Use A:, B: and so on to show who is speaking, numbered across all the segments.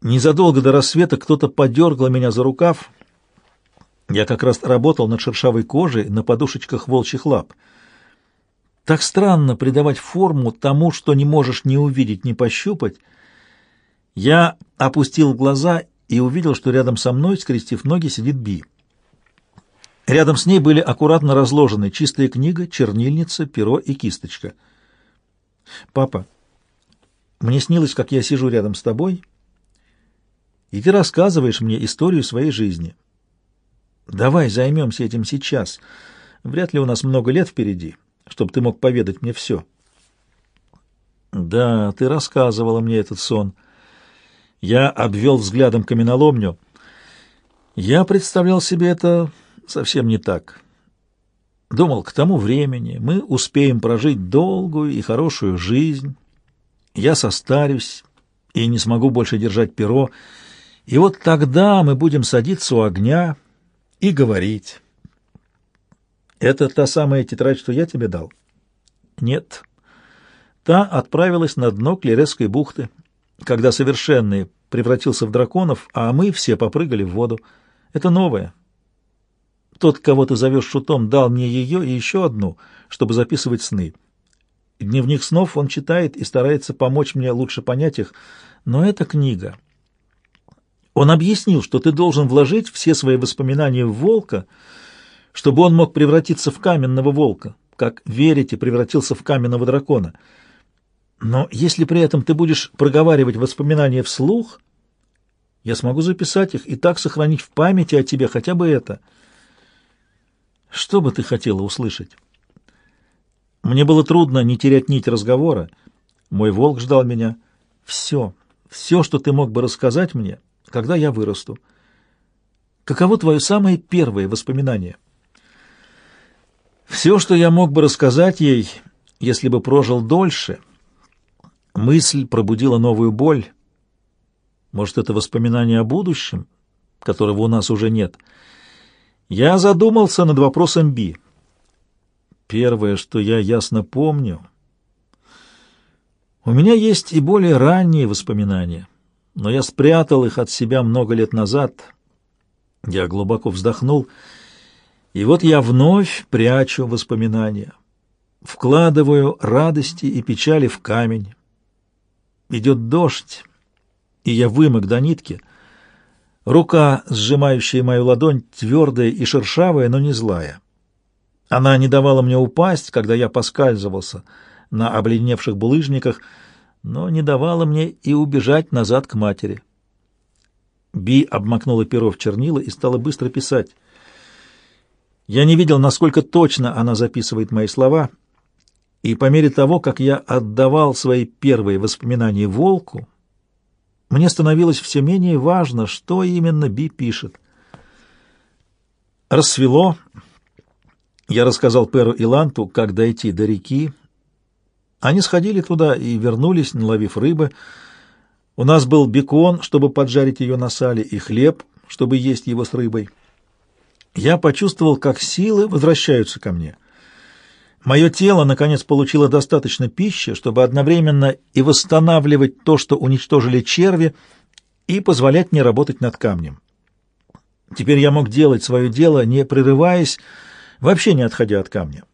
A: Незадолго до рассвета кто-то подергал меня за рукав. Я как раз работал над шершавой кожей на подушечках волчьих лап. Так странно придавать форму тому, что не можешь ни увидеть, ни пощупать. Я опустил глаза и увидел, что рядом со мной, скрестив ноги, сидит Би. Рядом с ней были аккуратно разложены чистая книга, чернильница, перо и кисточка. «Папа, мне снилось, как я сижу рядом с тобой, и ты рассказываешь мне историю своей жизни. Давай займемся этим сейчас. Вряд ли у нас много лет впереди, чтобы ты мог поведать мне все». «Да, ты рассказывала мне этот сон». Я обвел взглядом каменоломню. Я представлял себе это совсем не так. Думал, к тому времени мы успеем прожить долгую и хорошую жизнь. Я состарюсь и не смогу больше держать перо. И вот тогда мы будем садиться у огня и говорить. Это та самая тетрадь, что я тебе дал? Нет. Та отправилась на дно Клересской бухты когда совершенный превратился в драконов, а мы все попрыгали в воду. Это новое. Тот, кого ты зовешь шутом, дал мне ее и еще одну, чтобы записывать сны. Дневник снов он читает и старается помочь мне лучше понять их, но это книга. Он объяснил, что ты должен вложить все свои воспоминания в волка, чтобы он мог превратиться в каменного волка, как верите превратился в каменного дракона — но если при этом ты будешь проговаривать воспоминания вслух, я смогу записать их и так сохранить в памяти о тебе хотя бы это. Что бы ты хотела услышать? Мне было трудно не терять нить разговора. Мой волк ждал меня. Все, все, что ты мог бы рассказать мне, когда я вырасту. Каково твое самое первое воспоминание? Все, что я мог бы рассказать ей, если бы прожил дольше — Мысль пробудила новую боль. Может, это воспоминание о будущем, которого у нас уже нет. Я задумался над вопросом Би. Первое, что я ясно помню, у меня есть и более ранние воспоминания, но я спрятал их от себя много лет назад. Я глубоко вздохнул, и вот я вновь прячу воспоминания, вкладываю радости и печали в камень, Идет дождь, и я вымок до нитки. Рука, сжимающая мою ладонь, твердая и шершавая, но не злая. Она не давала мне упасть, когда я поскальзывался на обледневших булыжниках, но не давала мне и убежать назад к матери. Би обмакнула перо в чернила и стала быстро писать. Я не видел, насколько точно она записывает мои слова — и по мере того, как я отдавал свои первые воспоминания волку, мне становилось все менее важно, что именно Би пишет. Рассвело. Я рассказал Перу и Ланту, как дойти до реки. Они сходили туда и вернулись, наловив рыбы. У нас был бекон, чтобы поджарить ее на сале, и хлеб, чтобы есть его с рыбой. Я почувствовал, как силы возвращаются ко мне — Мое тело, наконец, получило достаточно пищи, чтобы одновременно и восстанавливать то, что уничтожили черви, и позволять мне работать над камнем. Теперь я мог делать свое дело, не прерываясь, вообще не отходя от камня.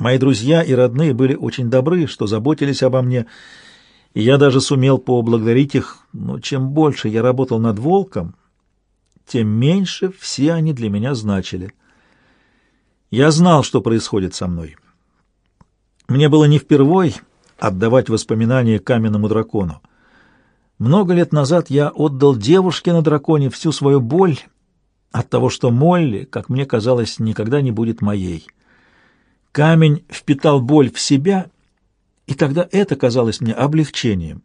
A: Мои друзья и родные были очень добры, что заботились обо мне, и я даже сумел поблагодарить их, но чем больше я работал над волком, тем меньше все они для меня значили. Я знал, что происходит со мной. Мне было не впервой отдавать воспоминания каменному дракону. Много лет назад я отдал девушке на драконе всю свою боль от того, что Молли, как мне казалось, никогда не будет моей. Камень впитал боль в себя, и тогда это казалось мне облегчением.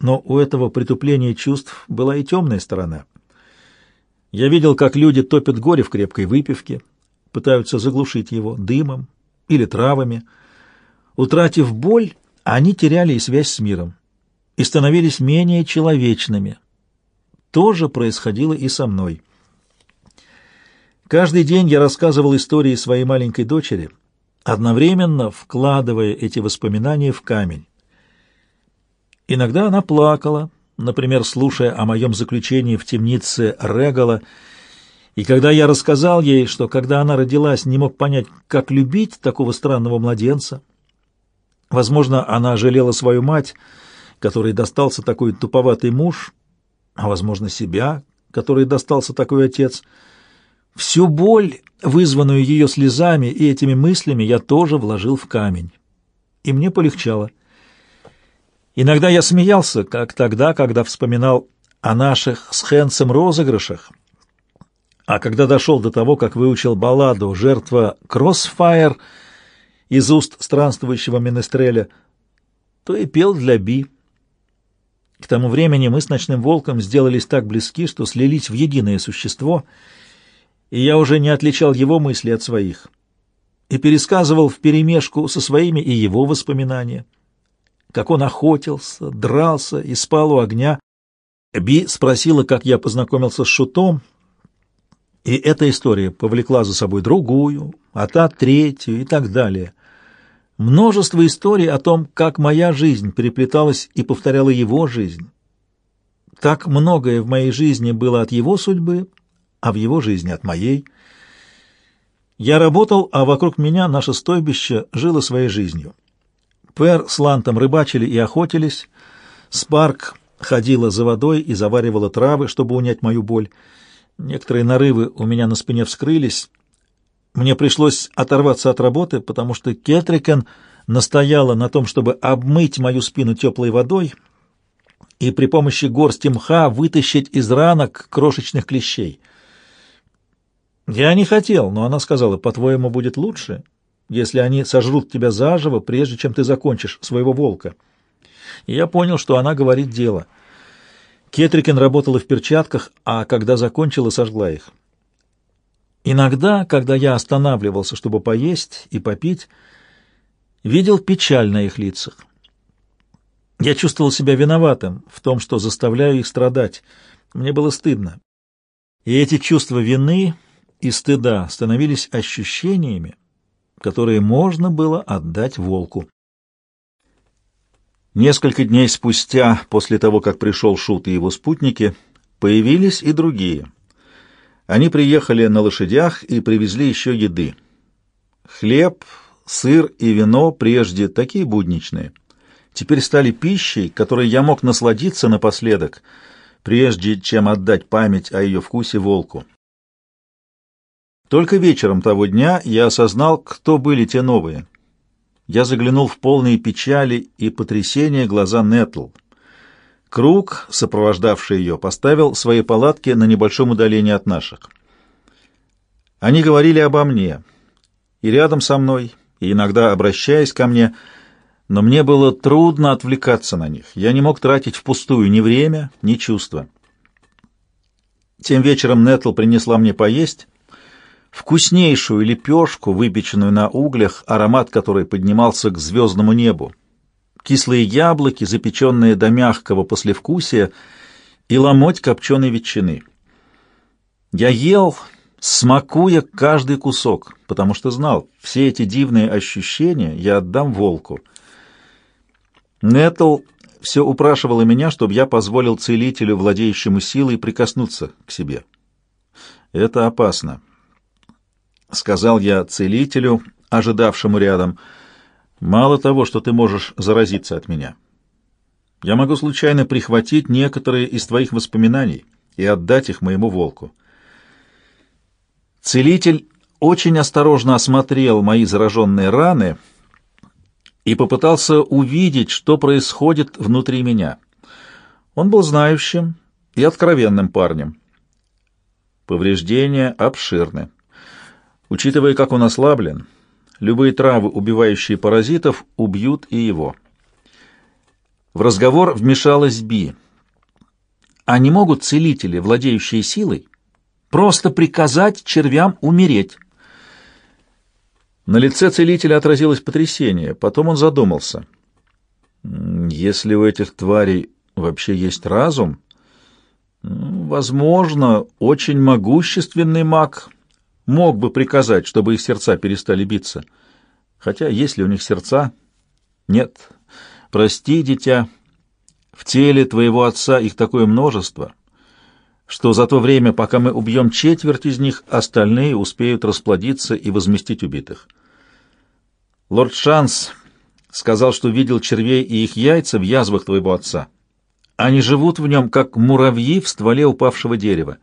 A: Но у этого притупления чувств была и темная сторона. Я видел, как люди топят горе в крепкой выпивке, пытаются заглушить его дымом или травами. Утратив боль, они теряли и связь с миром и становились менее человечными. То же происходило и со мной. Каждый день я рассказывал истории своей маленькой дочери, одновременно вкладывая эти воспоминания в камень. Иногда она плакала, например, слушая о моем заключении в темнице Регала, и когда я рассказал ей, что когда она родилась, не мог понять, как любить такого странного младенца. Возможно, она жалела свою мать, которой достался такой туповатый муж, а, возможно, себя, которой достался такой отец. Всю боль, вызванную ее слезами и этими мыслями, я тоже вложил в камень. И мне полегчало. Иногда я смеялся, как тогда, когда вспоминал о наших с Хэнсом розыгрышах, а когда дошел до того, как выучил балладу «Жертва Кроссфайр» из уст странствующего Менестреля, то и пел для Би. К тому времени мы с Ночным Волком сделались так близки, что слились в единое существо, и я уже не отличал его мысли от своих, и пересказывал вперемешку со своими и его воспоминания, как он охотился, дрался и спал у огня. Би спросила, как я познакомился с Шутом, и эта история повлекла за собой другую, а та третью и так далее. Множество историй о том, как моя жизнь переплеталась и повторяла его жизнь. Так многое в моей жизни было от его судьбы, а в его жизни от моей. Я работал, а вокруг меня наше стойбище жило своей жизнью. Пэр с Лантом рыбачили и охотились, Спарк ходила за водой и заваривала травы, чтобы унять мою боль. Некоторые нарывы у меня на спине вскрылись. Мне пришлось оторваться от работы, потому что Кетрикен настояла на том, чтобы обмыть мою спину теплой водой и при помощи горсти мха вытащить из ранок крошечных клещей. Я не хотел, но она сказала, по-твоему, будет лучше, если они сожрут тебя заживо, прежде чем ты закончишь своего волка. И я понял, что она говорит дело — Кетрикин работала в перчатках, а когда закончила, сожгла их. Иногда, когда я останавливался, чтобы поесть и попить, видел печаль на их лицах. Я чувствовал себя виноватым в том, что заставляю их страдать. Мне было стыдно. И эти чувства вины и стыда становились ощущениями, которые можно было отдать волку. Несколько дней спустя, после того, как пришел Шут и его спутники, появились и другие. Они приехали на лошадях и привезли еще еды. Хлеб, сыр и вино, прежде такие будничные, теперь стали пищей, которой я мог насладиться напоследок, прежде чем отдать память о ее вкусе волку. Только вечером того дня я осознал, кто были те новые — я заглянул в полные печали и потрясения глаза Нетл. Круг, сопровождавший ее, поставил свои палатки на небольшом удалении от наших. Они говорили обо мне, и рядом со мной, и иногда обращаясь ко мне, но мне было трудно отвлекаться на них. Я не мог тратить впустую ни время, ни чувства. Тем вечером Нетл принесла мне поесть, вкуснейшую лепешку, выпеченную на углях, аромат которой поднимался к звездному небу, кислые яблоки, запеченные до мягкого послевкусия, и ломоть копченой ветчины. Я ел, смакуя каждый кусок, потому что знал, все эти дивные ощущения я отдам волку. Нетл все упрашивала меня, чтобы я позволил целителю, владеющему силой, прикоснуться к себе. Это опасно. — сказал я целителю, ожидавшему рядом, — «мало того, что ты можешь заразиться от меня. Я могу случайно прихватить некоторые из твоих воспоминаний и отдать их моему волку». Целитель очень осторожно осмотрел мои зараженные раны и попытался увидеть, что происходит внутри меня. Он был знающим и откровенным парнем. Повреждения обширны. Учитывая, как он ослаблен, любые травы, убивающие паразитов, убьют и его. В разговор вмешалась Би. А не могут целители, владеющие силой, просто приказать червям умереть? На лице целителя отразилось потрясение, потом он задумался. Если у этих тварей вообще есть разум, возможно, очень могущественный маг мог бы приказать, чтобы их сердца перестали биться. Хотя есть ли у них сердца? Нет. Прости, дитя, В теле твоего отца их такое множество, что за то время, пока мы убьем четверть из них, остальные успеют расплодиться и возместить убитых. Лорд Шанс сказал, что видел червей и их яйца в язвах твоего отца. Они живут в нем, как муравьи в стволе упавшего дерева.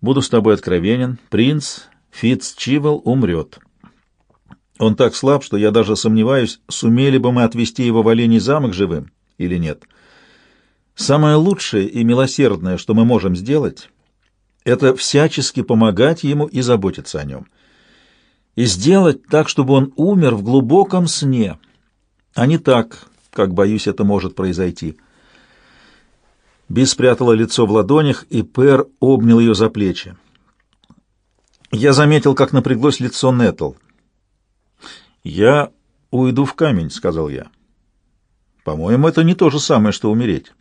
A: Буду с тобой откровенен, принц Фитц умрет. Он так слаб, что я даже сомневаюсь, сумели бы мы отвезти его в Оленей замок живым или нет. Самое лучшее и милосердное, что мы можем сделать, это всячески помогать ему и заботиться о нем. И сделать так, чтобы он умер в глубоком сне, а не так, как, боюсь, это может произойти. Би спрятала лицо в ладонях, и Пэр обнял ее за плечи. Я заметил, как напряглось лицо Нетл. «Я уйду в камень», — сказал я. «По-моему, это не то же самое, что умереть».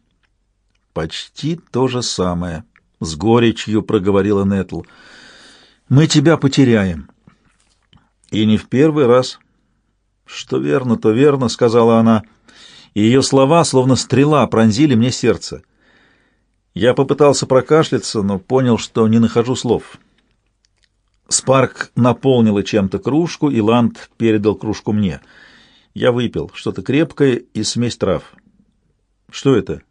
A: «Почти то же самое», — с горечью проговорила Нетл. «Мы тебя потеряем». «И не в первый раз». «Что верно, то верно», — сказала она, и ее слова, словно стрела, пронзили мне сердце. Я попытался прокашляться, но понял, что не нахожу слов. Спарк наполнила чем-то кружку, и Ланд передал кружку мне. Я выпил что-то крепкое и смесь трав. Что это?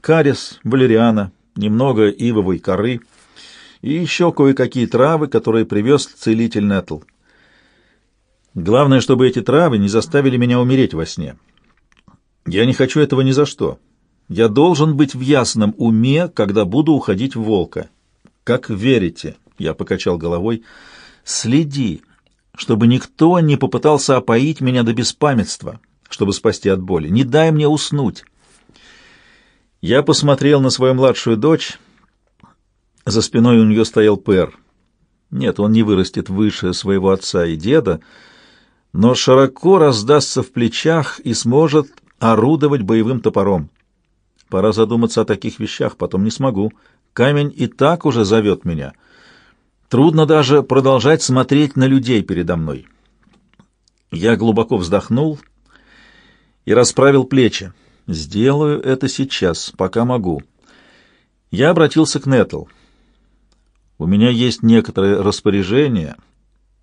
A: Карис, валериана, немного ивовой коры и еще кое-какие травы, которые привез целитель Нетл. Главное, чтобы эти травы не заставили меня умереть во сне. Я не хочу этого ни за что. Я должен быть в ясном уме, когда буду уходить в волка. Как верите?» Я покачал головой. «Следи, чтобы никто не попытался опоить меня до беспамятства, чтобы спасти от боли. Не дай мне уснуть». Я посмотрел на свою младшую дочь. За спиной у нее стоял Пэр. Нет, он не вырастет выше своего отца и деда, но широко раздастся в плечах и сможет орудовать боевым топором. Пора задуматься о таких вещах, потом не смогу. Камень и так уже зовет меня — Трудно даже продолжать смотреть на людей передо мной. Я глубоко вздохнул и расправил плечи. Сделаю это сейчас, пока могу. Я обратился к Нетл. У меня есть некоторые распоряжения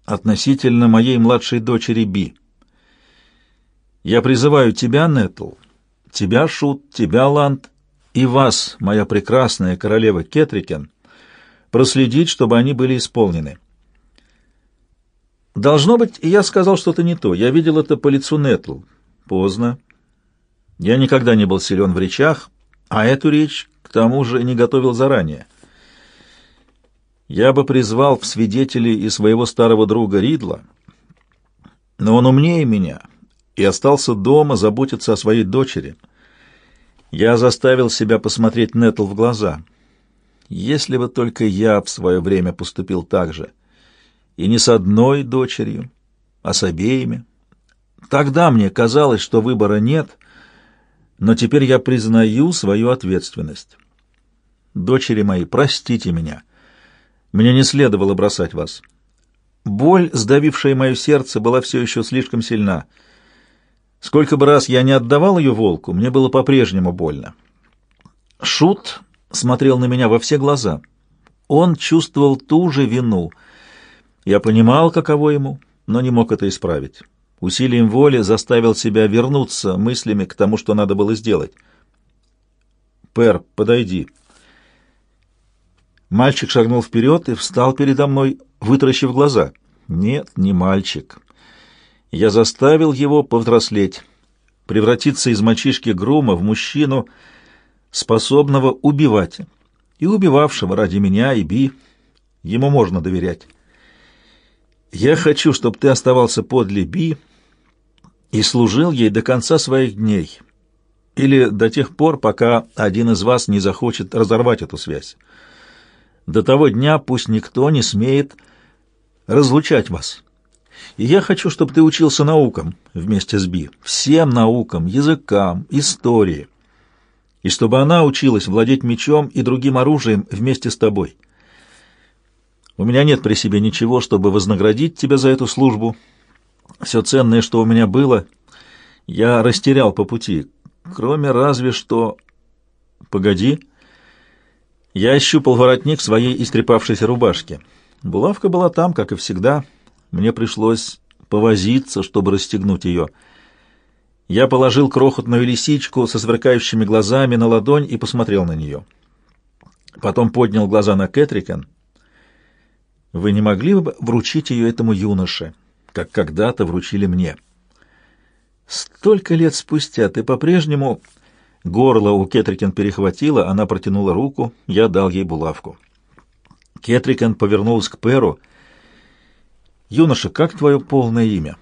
A: относительно моей младшей дочери Би. Я призываю тебя, Нетл, тебя, Шут, тебя, Ланд, и вас, моя прекрасная королева Кетрикен, проследить, чтобы они были исполнены. Должно быть, я сказал что-то не то. Я видел это по лицу Нетл. Поздно. Я никогда не был силен в речах, а эту речь, к тому же, не готовил заранее. Я бы призвал в свидетели и своего старого друга Ридла, но он умнее меня и остался дома заботиться о своей дочери. Я заставил себя посмотреть Нетл в глаза — если бы только я в свое время поступил так же, и не с одной дочерью, а с обеими. Тогда мне казалось, что выбора нет, но теперь я признаю свою ответственность. Дочери мои, простите меня. Мне не следовало бросать вас. Боль, сдавившая мое сердце, была все еще слишком сильна. Сколько бы раз я не отдавал ее волку, мне было по-прежнему больно. Шут смотрел на меня во все глаза. Он чувствовал ту же вину. Я понимал, каково ему, но не мог это исправить. Усилием воли заставил себя вернуться мыслями к тому, что надо было сделать. «Пэр, подойди». Мальчик шагнул вперед и встал передо мной, вытаращив глаза. «Нет, не мальчик. Я заставил его повзрослеть, превратиться из мальчишки Грума в мужчину — способного убивать, и убивавшего ради меня и Би. Ему можно доверять. Я хочу, чтобы ты оставался подле Би и служил ей до конца своих дней, или до тех пор, пока один из вас не захочет разорвать эту связь. До того дня пусть никто не смеет разлучать вас. И я хочу, чтобы ты учился наукам вместе с Би, всем наукам, языкам, истории, и чтобы она училась владеть мечом и другим оружием вместе с тобой. У меня нет при себе ничего, чтобы вознаградить тебя за эту службу. Все ценное, что у меня было, я растерял по пути. кроме разве что... Погоди. Я ощупал воротник своей истрепавшейся рубашки. Булавка была там, как и всегда. Мне пришлось повозиться, чтобы расстегнуть ее. Я положил крохотную лисичку со сверкающими глазами на ладонь и посмотрел на нее. Потом поднял глаза на Кэтрикен. «Вы не могли бы вручить ее этому юноше, как когда-то вручили мне?» «Столько лет спустя ты по-прежнему...» Горло у Кетрикен перехватило, она протянула руку, я дал ей булавку. Кетрикен повернулась к Перу. «Юноша, как твое полное имя?»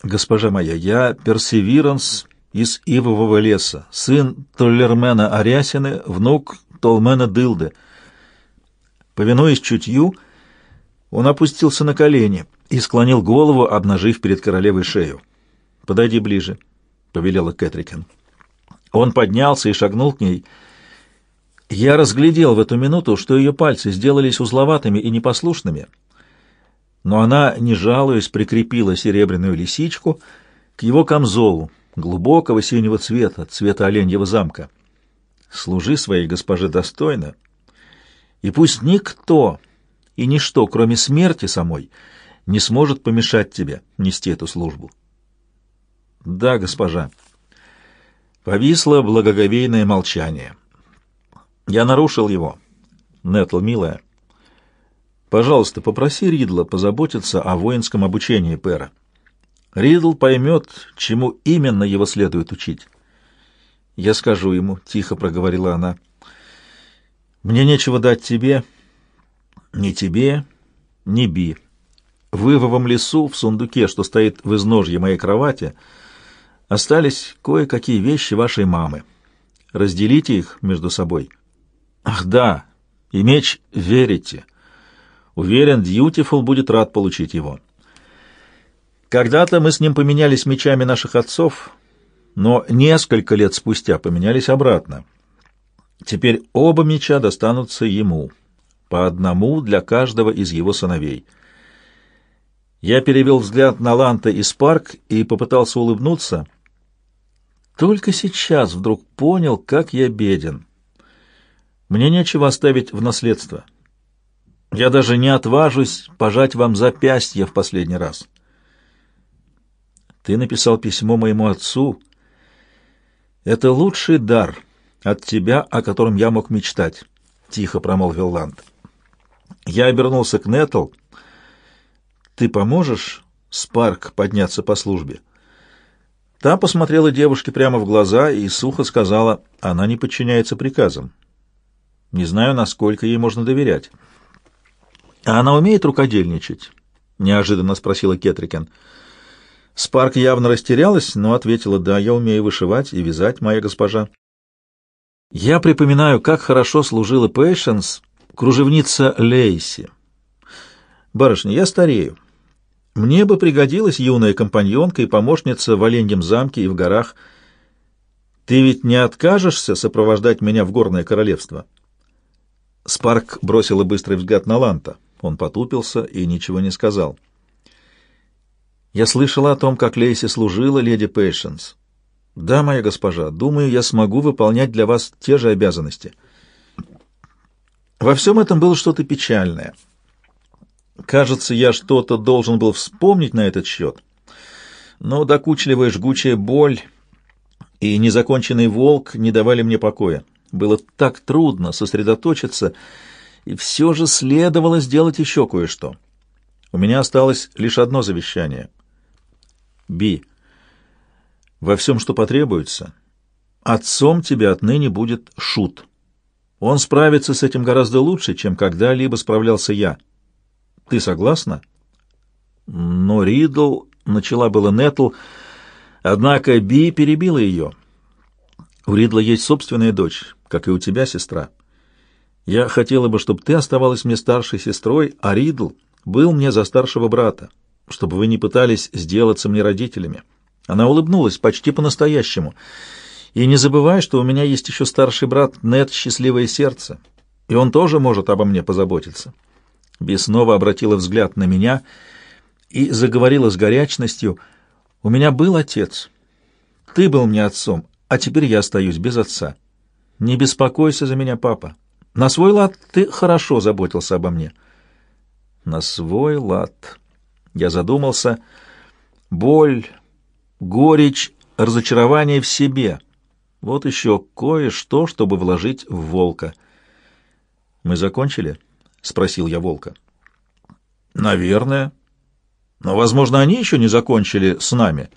A: «Госпожа моя, я Персевиранс из Ивового леса, сын Толлермена Арясины, внук Толмена Дылды». Повинуясь чутью, он опустился на колени и склонил голову, обнажив перед королевой шею. «Подойди ближе», — повелела Кэтрикен. Он поднялся и шагнул к ней. Я разглядел в эту минуту, что ее пальцы сделались узловатыми и непослушными, но она, не жалуясь, прикрепила серебряную лисичку к его камзолу, глубокого синего цвета, цвета оленьего замка. Служи своей госпоже достойно, и пусть никто и ничто, кроме смерти самой, не сможет помешать тебе нести эту службу. Да, госпожа. Повисло благоговейное молчание. Я нарушил его. Нетл, милая, пожалуйста, попроси Ридла позаботиться о воинском обучении Пэра. Ридл поймет, чему именно его следует учить. Я скажу ему, — тихо проговорила она. Мне нечего дать тебе, ни тебе, ни Би. В Ивовом лесу, в сундуке, что стоит в изножье моей кровати, — Остались кое-какие вещи вашей мамы. Разделите их между собой. Ах, да, и меч верите. Уверен, Дьютифул будет рад получить его. Когда-то мы с ним поменялись мечами наших отцов, но несколько лет спустя поменялись обратно. Теперь оба меча достанутся ему, по одному для каждого из его сыновей. Я перевел взгляд на Ланта и Спарк и попытался улыбнуться — только сейчас вдруг понял, как я беден. Мне нечего оставить в наследство. Я даже не отважусь пожать вам запястье в последний раз. Ты написал письмо моему отцу. Это лучший дар от тебя, о котором я мог мечтать, — тихо промолвил Ланд. Я обернулся к Нетл. Ты поможешь Спарк подняться по службе? — Та посмотрела девушке прямо в глаза и сухо сказала, она не подчиняется приказам. Не знаю, насколько ей можно доверять. «А она умеет рукодельничать?» — неожиданно спросила Кетрикен. Спарк явно растерялась, но ответила, «Да, я умею вышивать и вязать, моя госпожа». Я припоминаю, как хорошо служила Пэйшенс, кружевница Лейси. «Барышня, я старею. Мне бы пригодилась юная компаньонка и помощница в Оленьем замке и в горах. Ты ведь не откажешься сопровождать меня в горное королевство?» Спарк бросила быстрый взгляд на Ланта. Он потупился и ничего не сказал. «Я слышала о том, как Лейси служила леди Пейшенс. Да, моя госпожа, думаю, я смогу выполнять для вас те же обязанности». Во всем этом было что-то печальное — Кажется, я что-то должен был вспомнить на этот счет. Но докучливая жгучая боль и незаконченный волк не давали мне покоя. Было так трудно сосредоточиться, и все же следовало сделать еще кое-что. У меня осталось лишь одно завещание. Би, во всем, что потребуется, отцом тебе отныне будет Шут. Он справится с этим гораздо лучше, чем когда-либо справлялся я». Ты согласна? Но Ридл начала было Нетл, однако Би перебила ее. У Ридла есть собственная дочь, как и у тебя, сестра. Я хотела бы, чтобы ты оставалась мне старшей сестрой, а Ридл был мне за старшего брата, чтобы вы не пытались сделаться мне родителями. Она улыбнулась почти по-настоящему. И не забывай, что у меня есть еще старший брат Нет Счастливое Сердце, и он тоже может обо мне позаботиться. Би снова обратила взгляд на меня и заговорила с горячностью. «У меня был отец. Ты был мне отцом, а теперь я остаюсь без отца. Не беспокойся за меня, папа. На свой лад ты хорошо заботился обо мне. На свой лад. Я задумался. Боль, горечь, разочарование в себе. Вот еще кое-что, чтобы вложить в волка. «Мы закончили?» — спросил я волка. «Наверное. Но, возможно, они еще не закончили с нами».